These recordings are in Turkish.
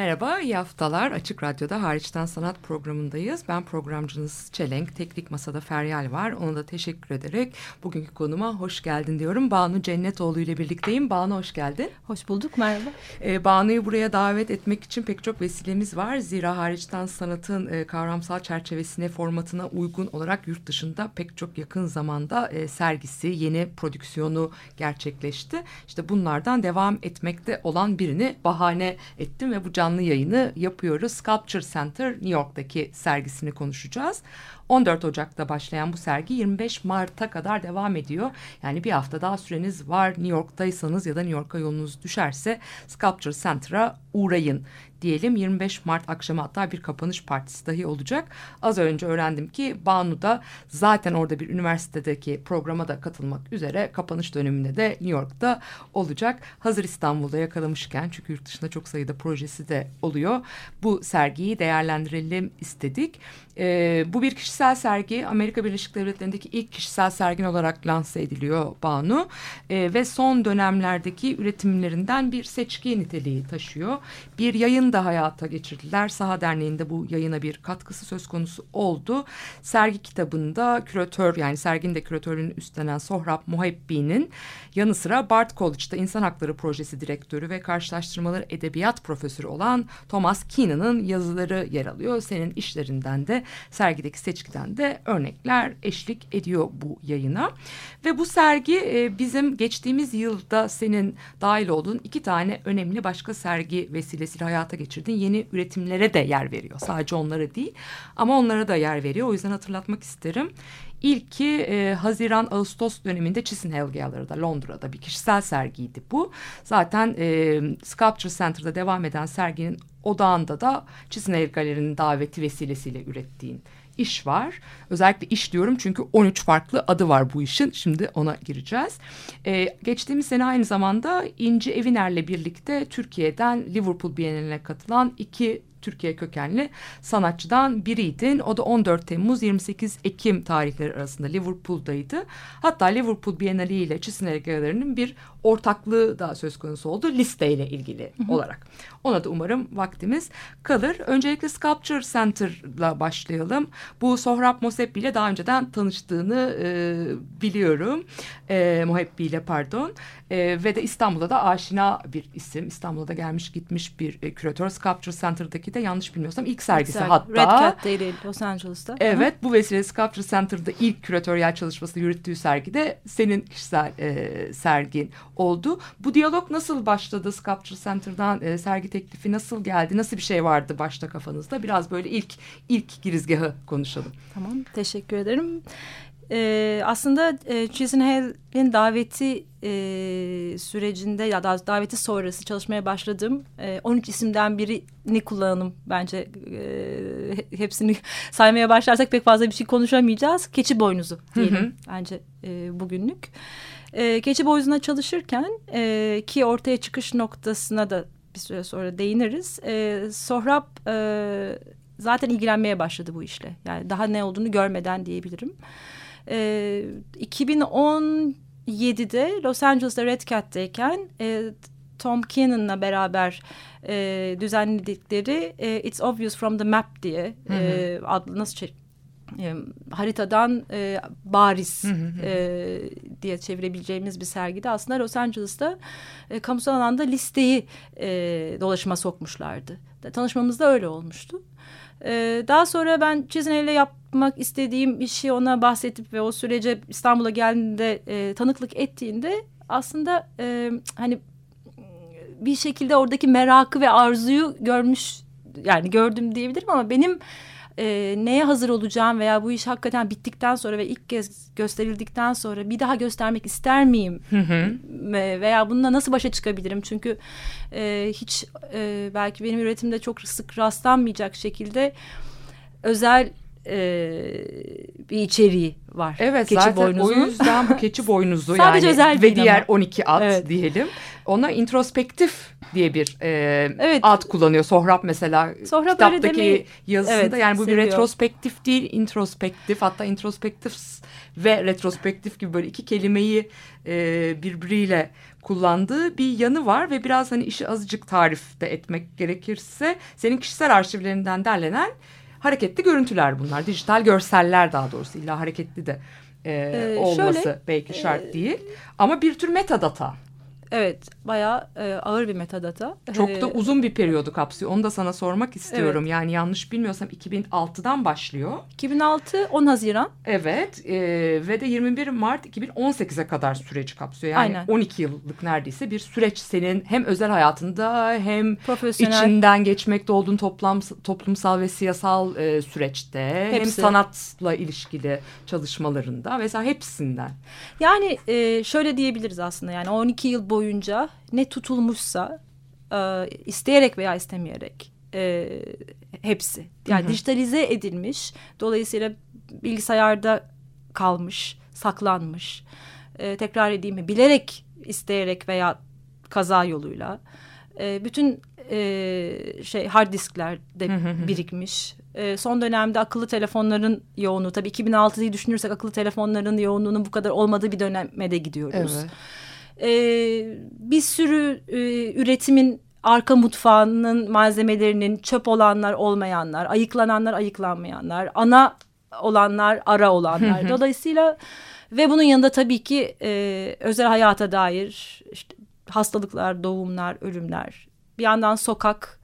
Merhaba, iyi haftalar. Açık Radyo'da Hariçten Sanat programındayız. Ben programcınız Çelenk, Teknik Masa'da Feryal var. Ona da teşekkür ederek bugünkü konuma hoş geldin diyorum. Banu Cennetoğlu ile birlikteyim. Banu hoş geldin. Hoş bulduk, merhaba. Ee, Banu'yu buraya davet etmek için pek çok vesilemiz var. Zira hariçten sanatın e, kavramsal çerçevesine, formatına uygun olarak yurt dışında pek çok yakın zamanda e, sergisi, yeni prodüksiyonu gerçekleşti. İşte bunlardan devam etmekte olan birini bahane ettim ve bu canlı yayını yapıyoruz. Sculpture Center New York'taki sergisini konuşacağız. 14 Ocak'ta başlayan bu sergi 25 Mart'a kadar devam ediyor. Yani bir hafta daha süreniz var. New York'taysanız ya da New York'a yolunuz düşerse Sculpture Center'a uğrayın diyelim 25 Mart akşamı hatta bir kapanış partisi dahi olacak. Az önce öğrendim ki Banu da zaten orada bir üniversitedeki programa da katılmak üzere kapanış döneminde de New York'ta olacak. Hazır İstanbul'da yakalamışken çünkü yurt dışında çok sayıda projesi de oluyor. Bu sergiyi değerlendirelim istedik. Ee, bu bir kişisel sergi. Amerika Birleşik Devletleri'ndeki ilk kişisel sergin olarak lanse ediliyor Banu. Ee, ve son dönemlerdeki üretimlerinden bir seçki niteliği taşıyor. Bir yayın da hayata geçirdiler. Saha Derneği'nde bu yayına bir katkısı söz konusu oldu. Sergi kitabında küratör yani serginin de küratörlüğünü üstlenen Sohrab Muhebbi'nin yanı sıra Bart College'da İnsan Hakları Projesi Direktörü ve Karşılaştırmaları Edebiyat Profesörü olan Thomas Keenan'ın yazıları yer alıyor. Senin işlerinden de sergideki seçkiden de örnekler eşlik ediyor bu yayına. Ve bu sergi e, bizim geçtiğimiz yılda senin dahil olduğun iki tane önemli başka sergi vesilesiyle hayata geçirdiğin yeni üretimlere de yer veriyor. Sadece onlara değil ama onlara da yer veriyor. O yüzden hatırlatmak isterim. İlki e, Haziran-Ağustos döneminde Chisenhale Gallery'da Londra'da bir kişisel sergiydi bu. Zaten e, Sculpture Center'da devam eden serginin odağında da Chisenhale Gallery'nin daveti vesilesiyle ürettiğin iş var. Özellikle iş diyorum çünkü 13 farklı adı var bu işin. Şimdi ona gireceğiz. Ee, geçtiğimiz sene aynı zamanda İnci Eviner'le birlikte Türkiye'den Liverpool Bienali'ne katılan iki Türkiye kökenli sanatçıdan biriydin. O da 14 Temmuz 28 Ekim tarihleri arasında Liverpool'daydı. Hatta Liverpool Bienali ile Chisenhale Gallery'nin bir ortaklığı da söz konusu oldu listeyle ilgili hı hı. olarak. Ona da umarım vaktimiz kalır. Öncelikle Sculpture Center'la başlayalım. Bu Sohrab Mosebbi ile daha önceden tanıştığını e, biliyorum. E, Muhebbi ile pardon. E, ve de İstanbul'da da aşina bir isim. İstanbul'da gelmiş gitmiş bir e, küratör. Sculpture Center'daki de yanlış bilmiyorsam ilk sergisi Sergi. hatta. Red Cat'teydi Los Angeles'ta. Evet bu vesile Sculpture Center'da ilk küratöryel çalışması yürüttüğü sergide senin kişisel e, sergin oldu. Bu diyalog nasıl başladı Sculpture Center'dan e, sergi teklifi nasıl geldi? Nasıl bir şey vardı başta kafanızda? Biraz böyle ilk ilk girizgahı konuşalım. Tamam teşekkür ederim. Ee, aslında e, Chisenhale'in daveti e, sürecinde ya da daveti sonrası çalışmaya başladığım e, 13 isimden birini kullanalım bence e, hepsini saymaya başlarsak pek fazla bir şey konuşamayacağız. Keçi boynuzu diyelim hı hı. bence e, bugünlük. E, keçi boynuzuna çalışırken e, ki ortaya çıkış noktasına da bir süre sonra değiniriz. E, Sohrab e, zaten ilgilenmeye başladı bu işle. Yani daha ne olduğunu görmeden diyebilirim. E, 2017'de Los Angeles'ta Red Cat'teyken e, Tom Keenan'la beraber e, düzenledikleri e, It's Obvious from the Map diye hı hı. E, adlı nasıl şey, e, haritadan e, bariz e, diye çevirebileceğimiz bir sergide aslında Los Angeles'ta e, kamusal alanda listeyi e, dolaşıma sokmuşlardı. Tanışmamız da öyle olmuştu. E, daha sonra ben Çizinel'le yapmak istediğim işi ona bahsedip ve o sürece İstanbul'a geldiğinde e, tanıklık ettiğinde aslında e, hani bir şekilde oradaki merakı ve arzuyu görmüş yani gördüm diyebilirim ama benim e, neye hazır olacağım veya bu iş hakikaten bittikten sonra ve ilk kez gösterildikten sonra bir daha göstermek ister miyim? Ve- veya bununla nasıl başa çıkabilirim? Çünkü e, hiç e, belki benim üretimde çok sık rastlanmayacak şekilde özel e, bir içeriği var. Evet keçi zaten boynuzunun. o yüzden bu keçi boynuzu yani özel ve diğer ama. 12 at Evet. diyelim. Ona introspektif diye bir e, Evet. ad kullanıyor. Sohrab mesela Sohrab kitaptaki demeyi- yazısında Evet, yani bu bir seviyor. retrospektif değil introspektif hatta introspektif ve retrospektif gibi böyle iki kelimeyi e, birbiriyle kullandığı bir yanı var ve biraz hani işi azıcık tarif de etmek gerekirse senin kişisel arşivlerinden derlenen hareketli görüntüler bunlar. Dijital görseller daha doğrusu illa hareketli de e, Ee, olması şöyle, belki şart değil. Ama bir tür metadata. Evet bayağı e, ağır bir metadata. Çok Ee, da uzun bir periyodu kapsıyor. Onu da sana sormak istiyorum. Yani yanlış bilmiyorsam 2006'dan başlıyor. 2006 10 Haziran. Evet e, ve de 21 Mart 2018'e kadar süreci kapsıyor. Yani Aynen. 12 yıllık neredeyse bir süreç senin hem özel hayatında hem Profesyonel. içinden geçmekte olduğun toplam, toplumsal ve siyasal e, süreçte hem Hepsi. sanatla ilişkili çalışmalarında vesaire hepsinden. Yani e, şöyle diyebiliriz aslında yani 12 yıl boyunca ne tutulmuşsa e, isteyerek veya istemeyerek e, hepsi. Yani dijitalize edilmiş dolayısıyla bilgisayarda kalmış, saklanmış. E, tekrar edeyim mi bilerek, isteyerek veya kaza yoluyla e, bütün e, şey hard disklerde birikmiş. E, son dönemde akıllı telefonların yoğunluğu tabii 2006'yı düşünürsek akıllı telefonların yoğunluğunun bu kadar olmadığı bir döneme de gidiyoruz. E, bir sürü e, üretimin arka mutfağının malzemelerinin çöp olanlar olmayanlar, ayıklananlar ayıklanmayanlar, ana olanlar ara olanlar. Dolayısıyla ve bunun yanında tabii ki e, özel hayata dair işte hastalıklar, doğumlar, ölümler. Bir yandan sokak,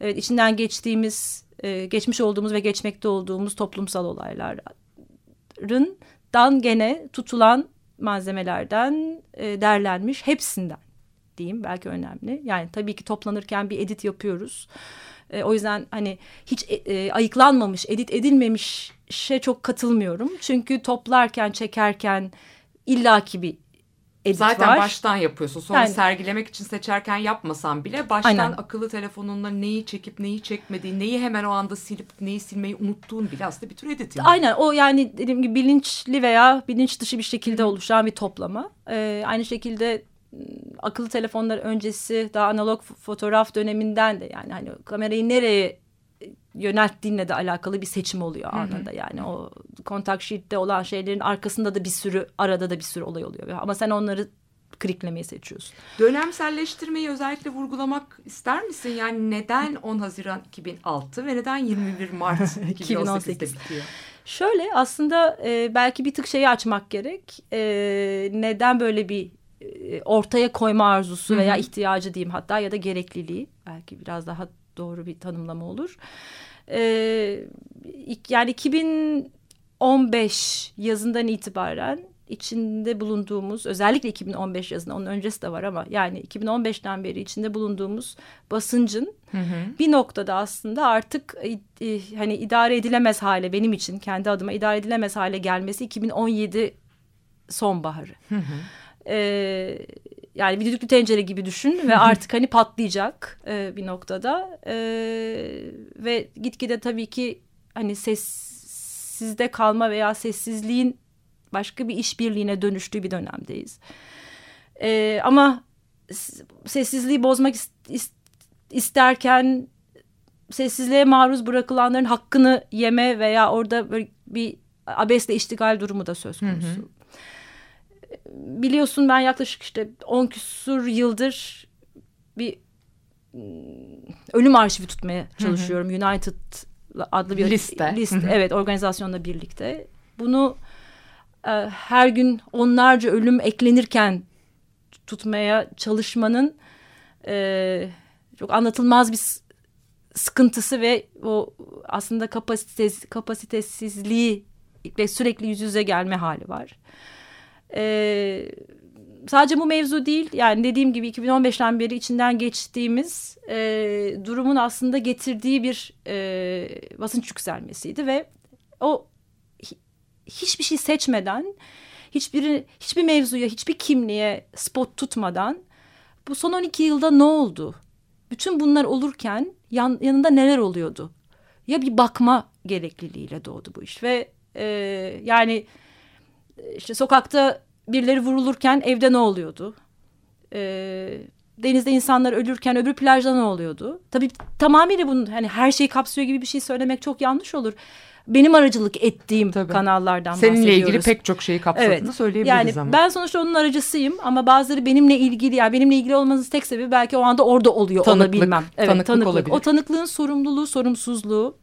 evet içinden geçtiğimiz, e, geçmiş olduğumuz ve geçmekte olduğumuz toplumsal olayların dan gene tutulan malzemelerden e, derlenmiş hepsinden diyeyim belki önemli. Yani tabii ki toplanırken bir edit yapıyoruz. E, o yüzden hani hiç e, e, ayıklanmamış, edit edilmemiş şey çok katılmıyorum. Çünkü toplarken, çekerken illaki bir edit Zaten var. baştan yapıyorsun. Sonra Yani- sergilemek için seçerken yapmasan bile baştan Aynen. akıllı telefonunla neyi çekip neyi çekmediğin, neyi hemen o anda silip neyi silmeyi unuttuğun bile aslında bir tür editing. Aynen o yani dediğim gibi bilinçli veya bilinç dışı bir şekilde oluşan bir toplama. Ee, aynı şekilde m, akıllı telefonlar öncesi daha analog fotoğraf döneminden de yani hani kamerayı nereye yönelttiğinle de alakalı bir seçim oluyor anında yani o kontak sheet'te olan şeylerin arkasında da bir sürü arada da bir sürü olay oluyor ama sen onları kliklemeyi seçiyorsun. Dönemselleştirmeyi özellikle vurgulamak ister misin? Yani neden 10 Haziran 2006 ve neden 21 Mart 2018'de 2018? bitiyor? Şöyle aslında e, belki bir tık şeyi açmak gerek. E, neden böyle bir e, ortaya koyma arzusu veya ihtiyacı diyeyim hatta ya da gerekliliği belki biraz daha doğru bir tanımlama olur. E, ilk- yani 2015 yazından itibaren içinde bulunduğumuz özellikle 2015 yazında onun öncesi de var ama yani 2015'ten beri içinde bulunduğumuz basıncın bir noktada aslında artık e, e, hani idare edilemez hale benim için kendi adıma idare edilemez hale gelmesi 2017 sonbaharı. Ee, yani bir düdüklü tencere gibi düşün ve artık hani patlayacak e, bir noktada Ee, ve gitgide tabii ki hani sessizde kalma veya sessizliğin başka bir işbirliğine dönüştüğü bir dönemdeyiz. Ee, ama sessizliği bozmak is- is- isterken sessizliğe maruz bırakılanların hakkını yeme veya orada böyle bir abesle iştigal durumu da söz konusu. Biliyorsun ben yaklaşık işte 10 küsur yıldır bir mm, ölüm arşivi tutmaya çalışıyorum. United adlı bir Liste. liste. Hı hı. Evet organizasyonla birlikte. Bunu e, her gün onlarca ölüm eklenirken tutmaya çalışmanın e, çok anlatılmaz bir sıkıntısı ve o aslında kapasites, kapasitesizliği ile sürekli yüz yüze gelme hali var. Ee, sadece bu mevzu değil yani dediğim gibi 2015'ten beri içinden geçtiğimiz e, durumun aslında getirdiği bir e, basınç yükselmesiydi ve o hi- hiçbir şey seçmeden hiçbir hiçbir mevzuya hiçbir kimliğe spot tutmadan bu son 12 yılda ne oldu? Bütün bunlar olurken yan, yanında neler oluyordu? Ya bir bakma gerekliliğiyle doğdu bu iş ve e, yani işte sokakta birileri vurulurken evde ne oluyordu? Ee, denizde insanlar ölürken öbür plajda ne oluyordu? Tabii tamamıyla bunu hani her şeyi kapsıyor gibi bir şey söylemek çok yanlış olur. Benim aracılık ettiğim Tabii. kanallardan Seninle bahsediyoruz. ilgili pek çok şeyi kapsadığını söyleyebiliriz yani ama. ben sonuçta onun aracısıyım ama bazıları benimle ilgili yani benimle ilgili olmanızın tek sebebi belki o anda orada oluyor Tanıklık, olabilmem. Evet, tanıklık tanıklık. olabilir. O tanıklığın sorumluluğu, sorumsuzluğu.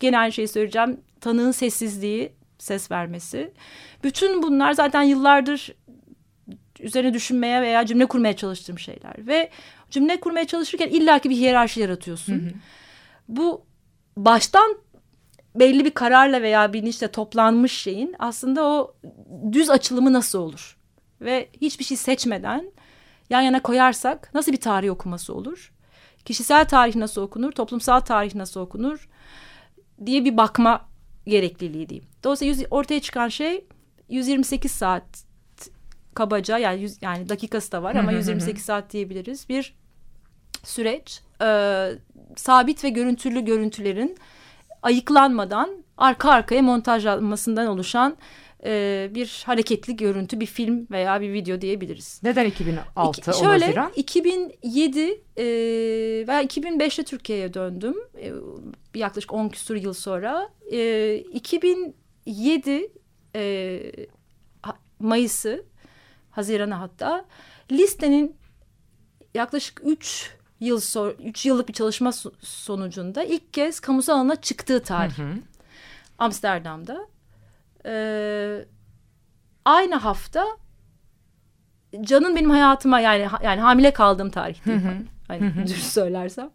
Gene aynı şeyi söyleyeceğim. Tanığın sessizliği, ses vermesi. Bütün bunlar zaten yıllardır üzerine düşünmeye veya cümle kurmaya çalıştığım şeyler. Ve cümle kurmaya çalışırken illaki bir hiyerarşi yaratıyorsun. Bu baştan belli bir kararla veya bilinçle toplanmış şeyin aslında o düz açılımı nasıl olur? Ve hiçbir şey seçmeden yan yana koyarsak nasıl bir tarih okuması olur? Kişisel tarih nasıl okunur? Toplumsal tarih nasıl okunur? diye bir bakma gerekliliği diyeyim. Dolayısıyla yüz- ortaya çıkan şey 128 saat kabaca yani yüz, yani dakikası da var ama 128 saat diyebiliriz. Bir süreç e, sabit ve görüntülü görüntülerin ayıklanmadan arka arkaya montajlanmasından oluşan e, bir hareketli görüntü, bir film veya bir video diyebiliriz. Neden 2006 İki- 10 şöyle Haziran? 2007 e, ve 2005'te Türkiye'ye döndüm. E, yaklaşık 10 küsur yıl sonra. E, 2007 e, Mayıs'ı, Haziran'ı hatta listenin yaklaşık 3 yıl sonra 3 yıllık bir çalışma so- sonucunda ilk kez kamusal alana çıktığı tarih. Amsterdam'da. Ee, aynı hafta Can'ın benim hayatıma yani yani hamile kaldığım tarih değil. Hani dürüst söylersem.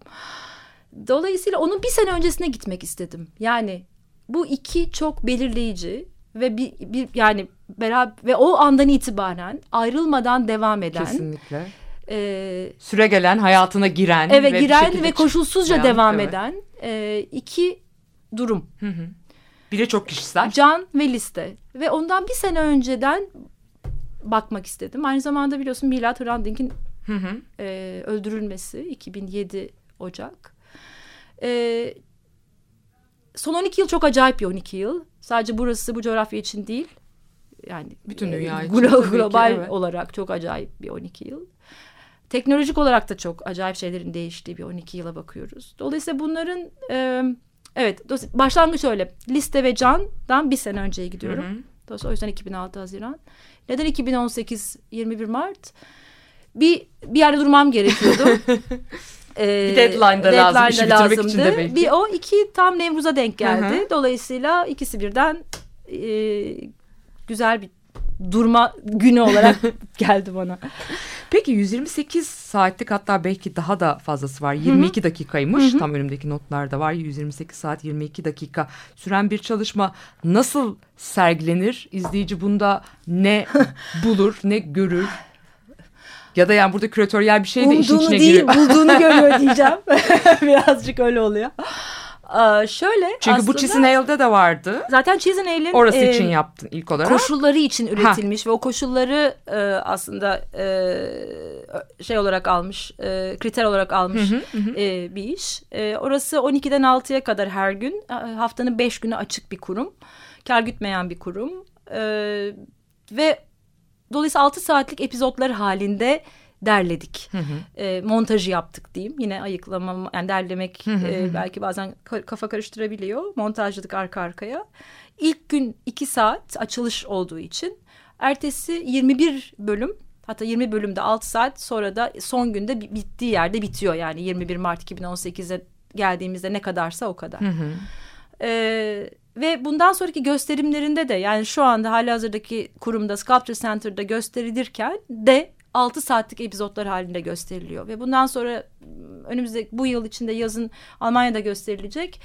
Dolayısıyla onun bir sene öncesine gitmek istedim. Yani bu iki çok belirleyici ve bir, bir yani beraber ve o andan itibaren ayrılmadan devam eden Kesinlikle. e, Süre gelen, hayatına giren. eve bir giren ve koşulsuzca devam evet. eden e, iki durum. Biri çok kişisel. Can ve liste. Ve ondan bir sene önceden bakmak istedim. Aynı zamanda biliyorsun Milat Hrant-Dink'in e, öldürülmesi 2007 Ocak. E, son 12 yıl çok acayip bir 12 yıl. Sadece burası bu coğrafya için değil. Yani Bütün dünya e, için glo- tabii ki, global evet. olarak çok acayip bir 12 yıl. Teknolojik olarak da çok acayip şeylerin değiştiği bir 12 yıla bakıyoruz. Dolayısıyla bunların e, evet başlangıç öyle. Liste ve Can'dan bir sene önceye gidiyorum. Dolayısıyla o yüzden 2006 Haziran. Neden 2018 21 Mart? Bir bir yerde durmam gerekiyordu. Ee, Bir deadline da lazım, deadline bitirmek için de belki. Bir o iki tam Nevruz'a denk geldi. Hı hı. Dolayısıyla ikisi birden e, güzel bir durma günü olarak geldi bana. Peki 128 saatlik hatta belki daha da fazlası var. 22 dakikaymış. Tam önümdeki notlarda var. 128 saat 22 dakika süren bir çalışma nasıl sergilenir? İzleyici bunda ne bulur, ne görür? Ya da yani burada küratöryel bir şey de işin Umduğunu içine değil, giriyor. bulduğunu görüyor diyeceğim. Birazcık öyle oluyor. Aa, şöyle Çünkü bu aslında- Chisinale'de de vardı. Zaten Chisinale'in Orası e, için yaptın ilk olarak. koşulları için üretilmiş ve o koşulları e, aslında e, şey olarak almış, e, kriter olarak almış e, bir iş. E, orası 12'den 6'ya kadar her gün, e, haftanın 5 günü açık bir kurum, kar gütmeyen bir kurum E, ve dolayısıyla 6 saatlik epizotlar halinde derledik. E, montajı yaptık diyeyim. Yine ayıklama yani derlemek e, belki bazen ka- kafa karıştırabiliyor. Montajladık arka arkaya. İlk gün 2 saat açılış olduğu için ertesi 21 bölüm hatta 20 bölümde 6 saat sonra da son günde bi- bittiği yerde bitiyor. Yani 21 Mart 2018'e geldiğimizde ne kadarsa o kadar. Ee, ve bundan sonraki gösterimlerinde de yani şu anda hali hazırdaki kurumda Sculpture Center'da gösterilirken de 6 saatlik epizotlar halinde gösteriliyor. Ve bundan sonra m, önümüzde bu yıl içinde yazın Almanya'da gösterilecek.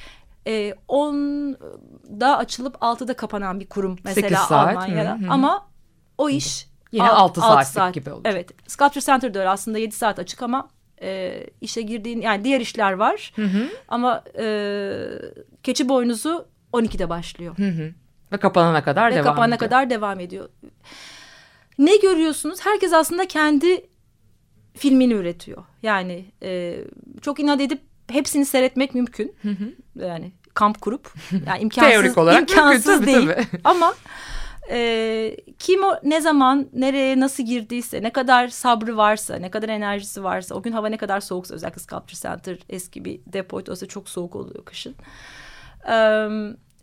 Ee, 10'da açılıp 6'da kapanan bir kurum mesela saat, Almanya'da. hı hı. Ama o iş Yine Alt- altı altı saatlik gibi olacak. Evet. Sculpture Center da öyle aslında 7 saat açık ama e, işe girdiğin yani diğer işler var. Ama e, keçi boynuzu 12'de başlıyor. Ve kapanana kadar Ve devam kapana ediyor. kadar devam ediyor. Ne görüyorsunuz? Herkes aslında kendi filmini üretiyor. Yani e, çok inat edip hepsini seyretmek mümkün. Yani kamp kurup yani imkansız, Teorik olarak mümkün, imkansız tabii, değil. tabii. Ama e, kim o ne zaman nereye nasıl girdiyse ne kadar sabrı varsa ne kadar enerjisi varsa o gün hava ne kadar soğuksa özellikle Sculpture Center eski bir depoydu olsa çok soğuk oluyor kışın. E,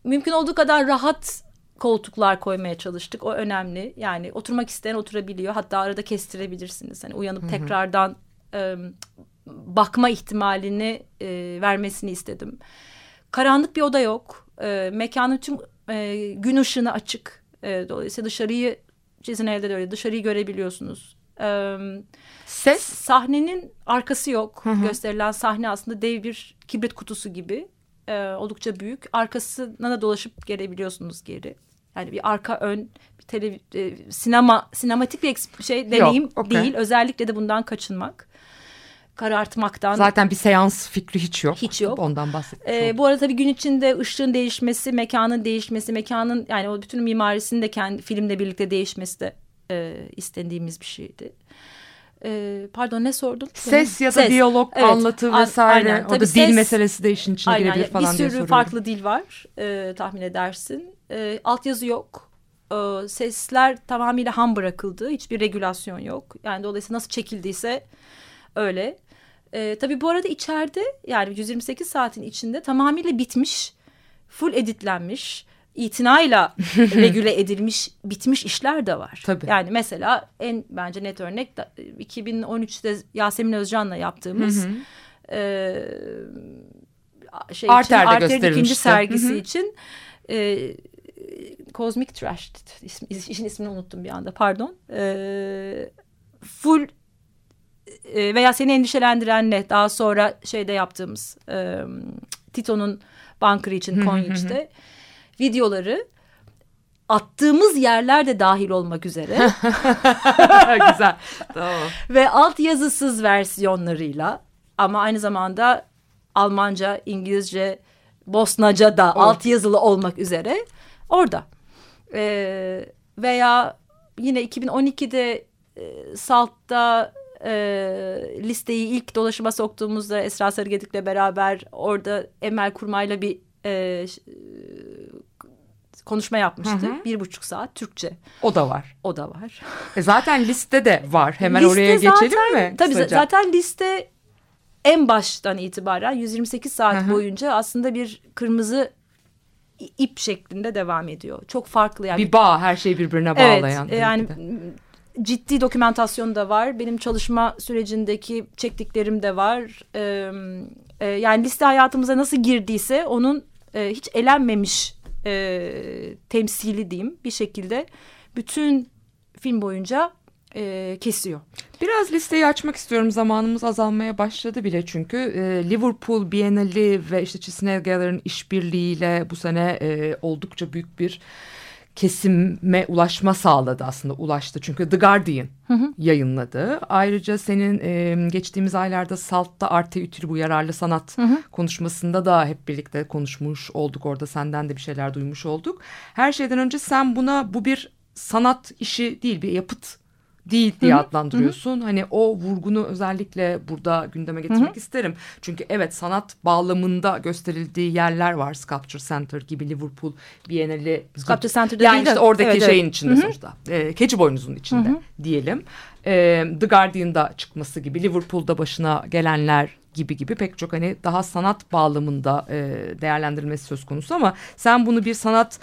mümkün olduğu kadar rahat koltuklar koymaya çalıştık. O önemli. Yani oturmak isteyen oturabiliyor. Hatta arada kestirebilirsiniz. Hani uyanıp tekrardan e, bakma ihtimalini e, vermesini istedim. Karanlık bir oda yok. E, mekanın tüm e, gün ışığına açık. E, dolayısıyla dışarıyı sizin evde de öyle dışarıyı görebiliyorsunuz. E, Ses sahnenin arkası yok. Gösterilen sahne aslında dev bir kibrit kutusu gibi. E, oldukça büyük. Arkasına da dolaşıp gelebiliyorsunuz geri. Yani bir arka ön bir tele, e, sinema sinematik bir şey deneyim okey. değil. Özellikle de bundan kaçınmak. Karartmaktan. zaten bir seans fikri hiç yok. Hiç yok. Ondan bahsetmiş Ee, bu arada tabii gün içinde ışığın değişmesi, mekanın değişmesi, mekanın yani o bütün mimarisinin de kendi filmle birlikte değişmesi de e, istendiğimiz bir şeydi. E, pardon ne sordun? Ses ya da Ses. diyalog, Evet, anlatı vesaire. aynen. O Tabii da dil ses- meselesi de işin içine Aynen. girebilir Bir falan diye sürü soruyorum. farklı dil var e, tahmin edersin. E, altyazı yok. E, sesler tamamıyla ham bırakıldı. Hiçbir regülasyon yok. Yani dolayısıyla nasıl çekildiyse öyle. E, tabii bu arada içeride yani 128 saatin içinde tamamıyla bitmiş, full editlenmiş, itinayla regüle edilmiş, bitmiş işler de var. Tabii. Yani mesela en bence net örnek da, 2013'te Yasemin Özcan'la yaptığımız e, şey Arter'de için, gösterilmişti. ikinci sergisi Hı hı. için e, Cosmic Trash ismi, işin ismini unuttum bir anda pardon. E, full e, veya seni endişelendirenle daha sonra şeyde yaptığımız e, Tito'nun bunkerı için Konya'da videoları attığımız yerler de dahil olmak üzere Güzel. Tamam. ve altyazısız versiyonlarıyla ama aynı zamanda Almanca, İngilizce, Bosnaca da altyazılı olmak üzere orada. Ee, veya yine 2012'de e, Salt'ta e, listeyi ilk dolaşıma soktuğumuzda Esra Sarıgedik'le beraber orada Emel Kurmay'la bir e, e, konuşma yapmıştık. Bir buçuk saat Türkçe. O da var. O da var. E zaten liste de var. Hemen Liste oraya zaten- geçelim mi? Tabii kısaca? zaten liste en baştan itibaren 128 saat boyunca aslında bir kırmızı ip şeklinde devam ediyor. Çok farklı yani. bir bağ her şeyi birbirine evet, bağlayan. e, yani ciddi dokümentasyon da var. Benim çalışma sürecindeki çektiklerim de var. Ee, e, yani liste hayatımıza nasıl girdiyse onun e, hiç elenmemiş e, temsili diyeyim bir şekilde bütün film boyunca e, kesiyor. Biraz listeyi açmak istiyorum. Zamanımız azalmaya başladı bile çünkü. E, Liverpool Biennale ve işte Chisnell Galler'ın işbirliğiyle bu sene e, oldukça büyük bir kesime ulaşma sağladı aslında ulaştı çünkü The Guardian yayınladı. Ayrıca senin e, geçtiğimiz aylarda Salt'ta Arte Ütülü bu yararlı sanat konuşmasında da hep birlikte konuşmuş olduk orada senden de bir şeyler duymuş olduk. Her şeyden önce sen buna bu bir sanat işi değil bir yapıt değil diye adlandırıyorsun. Hani o vurgunu özellikle burada gündeme getirmek isterim. Çünkü evet sanat bağlamında gösterildiği yerler var. Sculpture Center gibi Liverpool Biennale. Sculpture Center'da yani değil de- işte oradaki evet, şeyin evet. içinde sonuçta. E, keçi boynuzun içinde diyelim. E, The Guardian'da çıkması gibi Liverpool'da başına gelenler gibi gibi pek çok hani daha sanat bağlamında e, değerlendirilmesi söz konusu ama sen bunu bir sanat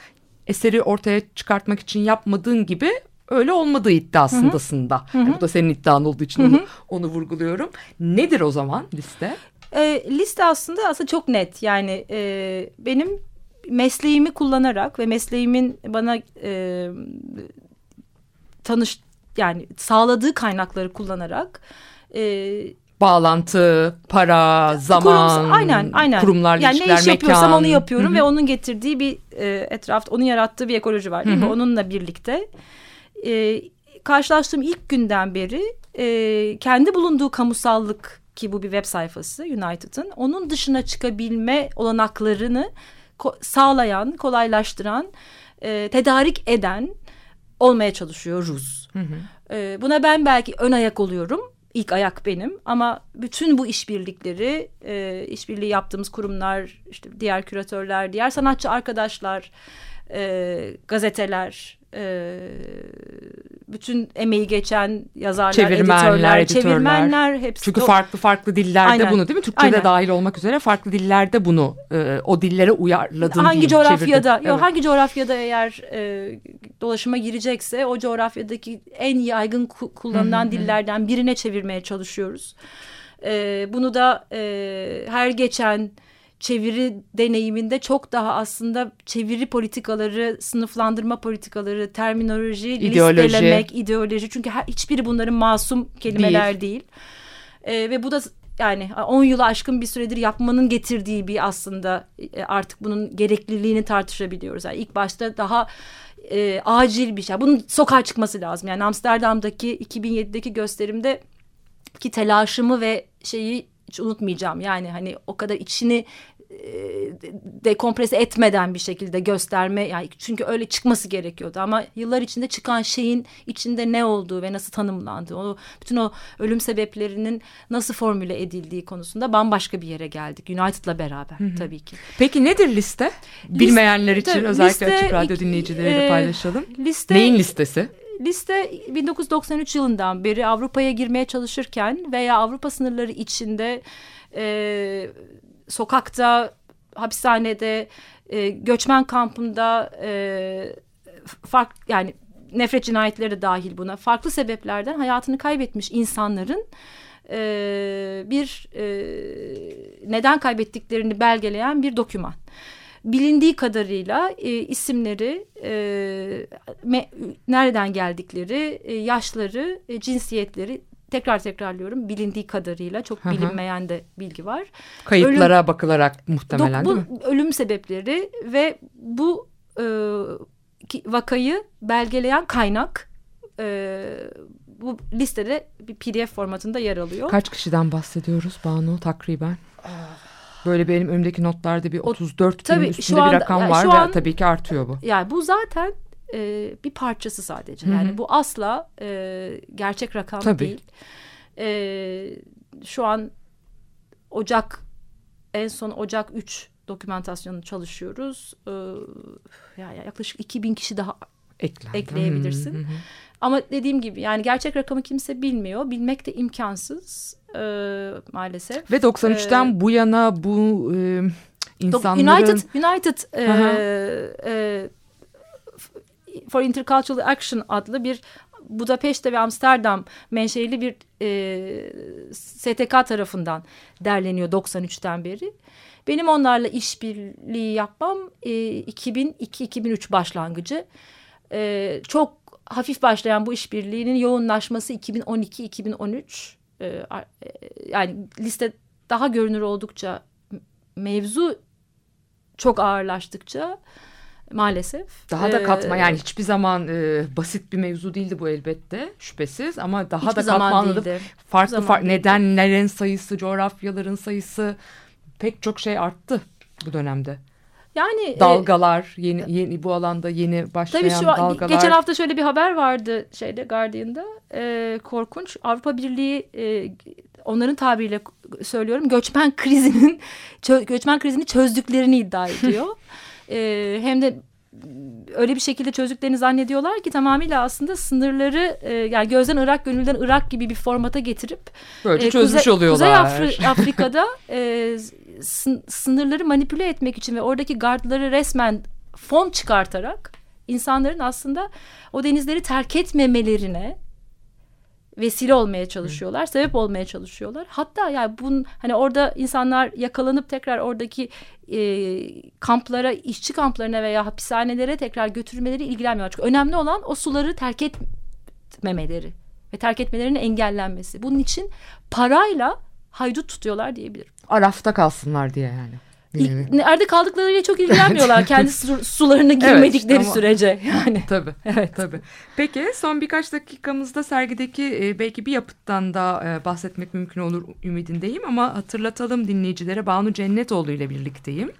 eseri ortaya çıkartmak için yapmadığın gibi öyle olmadığı iddiasındasın da. Yani bu da senin iddian olduğu için onu, onu vurguluyorum. Nedir o zaman liste? E, liste aslında aslında çok net. Yani e, benim mesleğimi kullanarak ve mesleğimin bana e, tanış yani sağladığı kaynakları kullanarak e, Bağlantı, para, zaman, kurumsal- aynen aynen kurumlarla yani ilişkiler, ne iş yapıyorsam mekan. onu yapıyorum Hı hı. ve onun getirdiği bir e, etrafta onun yarattığı bir ekoloji var değil mi? Onunla birlikte e, karşılaştığım ilk günden beri e, kendi bulunduğu kamusallık ki bu bir web sayfası United'ın onun dışına çıkabilme olanaklarını ko- sağlayan, kolaylaştıran, e, tedarik eden olmaya çalışıyoruz. E, buna ben belki ön ayak oluyorum. İlk ayak benim ama bütün bu işbirlikleri, e, işbirliği yaptığımız kurumlar, işte diğer küratörler, diğer sanatçı arkadaşlar, e, gazeteler, e, bütün emeği geçen yazarlar, Çevirmenler, editörler, editörler. çevirmenler hepsi. Çünkü o- farklı farklı dillerde Aynen. bunu değil mi? Türkçe'de Aynen. dahil olmak üzere farklı dillerde bunu e, o dillere uyarladın hangi diyeyim, coğrafyada çevirdin. yok Evet. hangi coğrafyada eğer e, dolaşıma girecekse o coğrafyadaki en yaygın ku- kullanılan dillerden birine çevirmeye çalışıyoruz. E, bunu da e, her geçen çeviri deneyiminde çok daha aslında çeviri politikaları, sınıflandırma politikaları, terminoloji, İdeoloji. listelemek, ideoloji. Çünkü her, hiçbiri bunların masum kelimeler değil. E, ve bu da yani 10 yılı aşkın bir süredir yapmanın getirdiği bir aslında e, artık bunun gerekliliğini tartışabiliyoruz. Yani ilk başta daha e, acil bir şey. Bunun sokağa çıkması lazım. Yani Amsterdam'daki 2007'deki gösterimde ki telaşımı ve şeyi hiç unutmayacağım. Yani hani o kadar içini dekomprese etmeden bir şekilde gösterme yani çünkü öyle çıkması gerekiyordu ama yıllar içinde çıkan şeyin içinde ne olduğu ve nasıl tanımlandığı o bütün o ölüm sebeplerinin nasıl formüle edildiği konusunda bambaşka bir yere geldik United'la beraber tabii ki. Peki nedir liste? Bilmeyenler için tabii, özellikle liste Açık Radyo dinleyicileriyle e, paylaşalım. Liste Neyin listesi? Liste 1993 yılından beri Avrupa'ya girmeye çalışırken veya Avrupa sınırları içinde e, sokakta, hapishanede, e, göçmen kampında e, fark yani nefret cinayetleri de dahil buna farklı sebeplerden hayatını kaybetmiş insanların e, bir e, neden kaybettiklerini belgeleyen bir doküman bilindiği kadarıyla e, isimleri, e, me, nereden geldikleri, e, yaşları, e, cinsiyetleri tekrar tekrarlıyorum bilindiği kadarıyla çok Hı hı. bilinmeyen de bilgi var. Kayıtlara bakılarak muhtemelen Dok- değil mi? bu ölüm sebepleri ve bu e, vakayı belgeleyen kaynak e, bu listede bir PDF formatında yer alıyor. Kaç kişiden bahsediyoruz Banu takriben? Böyle benim önümdeki notlarda bir 34 bin tabii üstünde şu bir anda- rakam yani var ve an- tabii ki artıyor bu. Yani bu zaten e, bir parçası sadece. Hı hı. Yani bu asla e, gerçek rakam Tabii. değil. E, şu an Ocak en son Ocak 3 dokümantasyonu çalışıyoruz. E, yani yaklaşık 2000 kişi daha Eklendi. ekleyebilirsin. Hı hı hı. Ama dediğim gibi yani gerçek rakamı kimse bilmiyor. Bilmek de imkansız e, maalesef. Ve 93'ten Ee, bu yana bu e, insanların United United e, e, for Intercultural Action adlı bir Budapeşte ve Amsterdam menşeli bir e, STK tarafından derleniyor 93'ten beri. Benim onlarla işbirliği yapmam e, 2002-2003 başlangıcı. E, çok hafif başlayan bu işbirliğinin yoğunlaşması 2012-2013. E, e, yani liste daha görünür oldukça mevzu çok ağırlaştıkça maalesef. daha da e, katma yani hiçbir zaman e, basit bir mevzu değildi bu elbette şüphesiz ama daha hiçbir da katmanlı farklı zaman farklı değildi. nedenlerin sayısı, coğrafyaların sayısı pek çok şey arttı bu dönemde. Yani e, Dalgalar, yeni yeni bu alanda yeni başlayan Tabii şu dalgalar. geçen hafta şöyle bir haber vardı şeyde Guardian'da e, korkunç Avrupa Birliği e, onların tabiriyle söylüyorum göçmen krizinin çö- göçmen krizini çözdüklerini iddia ediyor. e, hem de öyle bir şekilde çözdüklerini zannediyorlar ki tamamıyla aslında sınırları e, yani gözden Irak gönülden Irak gibi bir formata getirip Böylece e, çözmüş Kuzey, oluyorlar. Kuzey Afri- Afrika'da e, sınırları manipüle etmek için ve oradaki gardları resmen fon çıkartarak insanların aslında o denizleri terk etmemelerine vesile olmaya çalışıyorlar, sebep olmaya çalışıyorlar. Hatta yani bun hani orada insanlar yakalanıp tekrar oradaki e, kamplara, işçi kamplarına veya hapishanelere tekrar götürmeleri ilgilenmiyor. Çünkü önemli olan o suları terk etmemeleri ve terk etmelerinin engellenmesi. Bunun için parayla haydut tutuyorlar diyebilirim. Arafta kalsınlar diye yani. Nerede kaldıklarıyla çok ilgilenmiyorlar. Kendi su- sularına girmedikleri ama- sürece. Yani Tabii. Evet. Tabii. Peki son birkaç dakikamızda sergideki e, belki bir yapıttan da e, bahsetmek mümkün olur ümidindeyim ama hatırlatalım dinleyicilere Banu Cennetoğlu ile birlikteyim.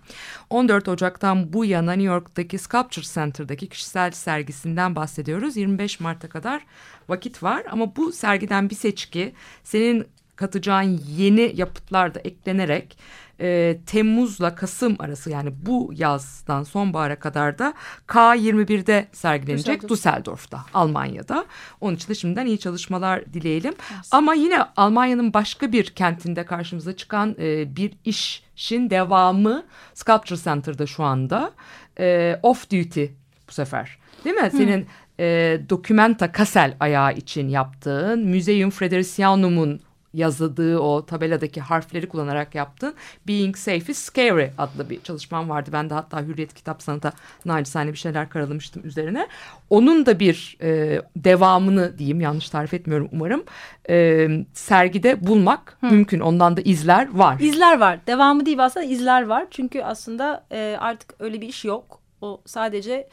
14 Ocak'tan bu yana New York'taki Sculpture Center'daki kişisel sergisinden bahsediyoruz. 25 Mart'a kadar vakit var ama bu sergiden bir seçki senin katacağın yeni yapıtlar da eklenerek e, Temmuz'la Kasım arası yani bu yazdan sonbahara kadar da K21'de sergilenecek Düsseldorf. Düsseldorf'ta Almanya'da. Onun için de şimdiden iyi çalışmalar dileyelim. Ama yine Almanya'nın başka bir kentinde karşımıza çıkan e, bir işin devamı Sculpture Center'da şu anda. E, off duty bu sefer değil mi? Senin e, Documenta Kassel ayağı için yaptığın Museum Fredericianum'un yazdığı o tabeladaki harfleri kullanarak yaptığın Being Safe is Scary adlı bir çalışmam vardı. Ben de hatta Hürriyet Kitap Sanat'a naçizane bir şeyler karalamıştım üzerine. Onun da bir e, devamını diyeyim yanlış tarif etmiyorum umarım. E, sergide bulmak mümkün. Ondan da izler var. izler var. Devamı değil aslında izler var. Çünkü aslında e, artık öyle bir iş yok. O sadece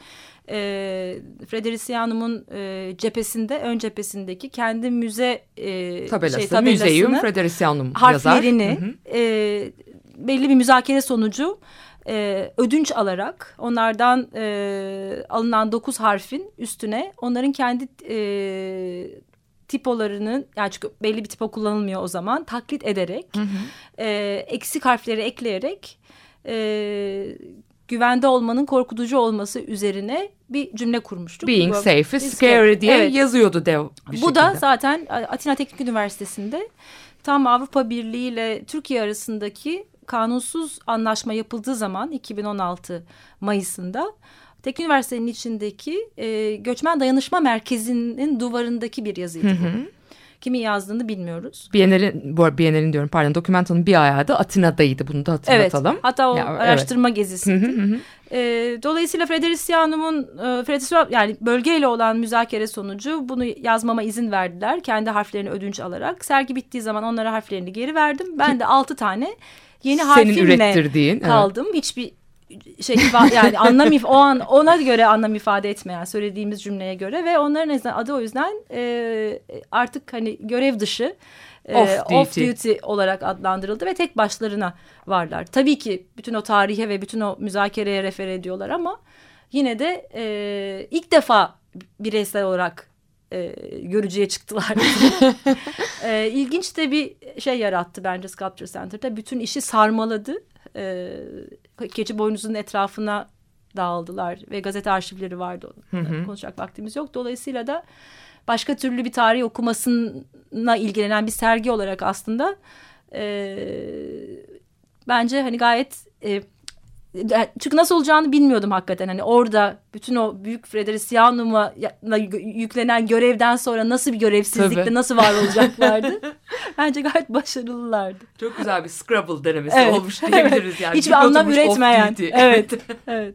e, Fredericianum'un e, cephesinde, ön cephesindeki kendi müze e, Tabelası. şey, tabelasını, Museum Fredericianum harflerini yazar. Hı hı. e, belli bir müzakere sonucu e, ödünç alarak onlardan e, alınan dokuz harfin üstüne onların kendi e, tipolarının yani çünkü belli bir tipo kullanılmıyor o zaman taklit ederek e, eksik harfleri ekleyerek e, güvende olmanın korkutucu olması üzerine bir cümle kurmuştuk. Being Bu- safe is Is scary diye Evet. yazıyordu dev Bu da şekilde. zaten Atina Teknik Üniversitesi'nde tam Avrupa Birliği ile Türkiye arasındaki kanunsuz anlaşma yapıldığı zaman 2016 Mayıs'ında Teknik Üniversitenin içindeki e, Göçmen Dayanışma Merkezi'nin duvarındaki bir yazıydı bu. Kimin yazdığını bilmiyoruz. Biennial'in, bu Biennial'in diyorum pardon Dokumento'nun bir ayağı da Atina'daydı bunu da hatırlatalım. Evet. Hatta o Ya, evet. araştırma gezisiydi. E, dolayısıyla Fredericianum'un e, Fredericianum yani bölgeyle olan müzakere sonucu bunu yazmama izin verdiler. Kendi harflerini ödünç alarak. Sergi bittiği zaman onlara harflerini geri verdim. Ben de altı tane yeni Senin harfimle ürettirdiğin, evet. kaldım. Hiçbir şey yani anlam o an ona göre anlam ifade etmeyen söylediğimiz cümleye göre ve onların adı o yüzden e, artık hani görev dışı e, Off off, duty. duty olarak adlandırıldı ve tek başlarına varlar. Tabii ki bütün o tarihe ve bütün o müzakereye refer ediyorlar ama yine de e, ilk defa bireysel olarak e, görücüye çıktılar. e, ilginç de bir şey yarattı bence Sculpture Center'da. Bütün işi sarmaladı. E, keçi boynuzunun etrafına dağıldılar ve gazete arşivleri vardı. Konuşacak vaktimiz yok. Dolayısıyla da başka türlü bir tarih okumasına ilgilenen bir sergi olarak aslında e, bence hani gayet e, çünkü nasıl olacağını bilmiyordum hakikaten. Hani orada bütün o büyük Fredericianum'a yüklenen görevden sonra nasıl bir görevsizlikle Tabii. nasıl var olacaklardı. Bence gayet başarılılardı. Çok güzel bir Scrabble denemesi Evet. olmuş diyebiliriz yani. Hiçbir Dik anlam üretmeyen. Evet. evet.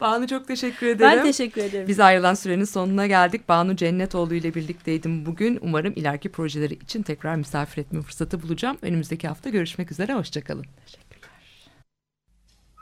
Banu çok teşekkür ederim. Ben teşekkür ederim. Biz ayrılan sürenin sonuna geldik. Banu Cennetoğlu ile birlikteydim bugün. Umarım ileriki projeleri için tekrar misafir etme fırsatı bulacağım. Önümüzdeki hafta görüşmek üzere. Hoşçakalın.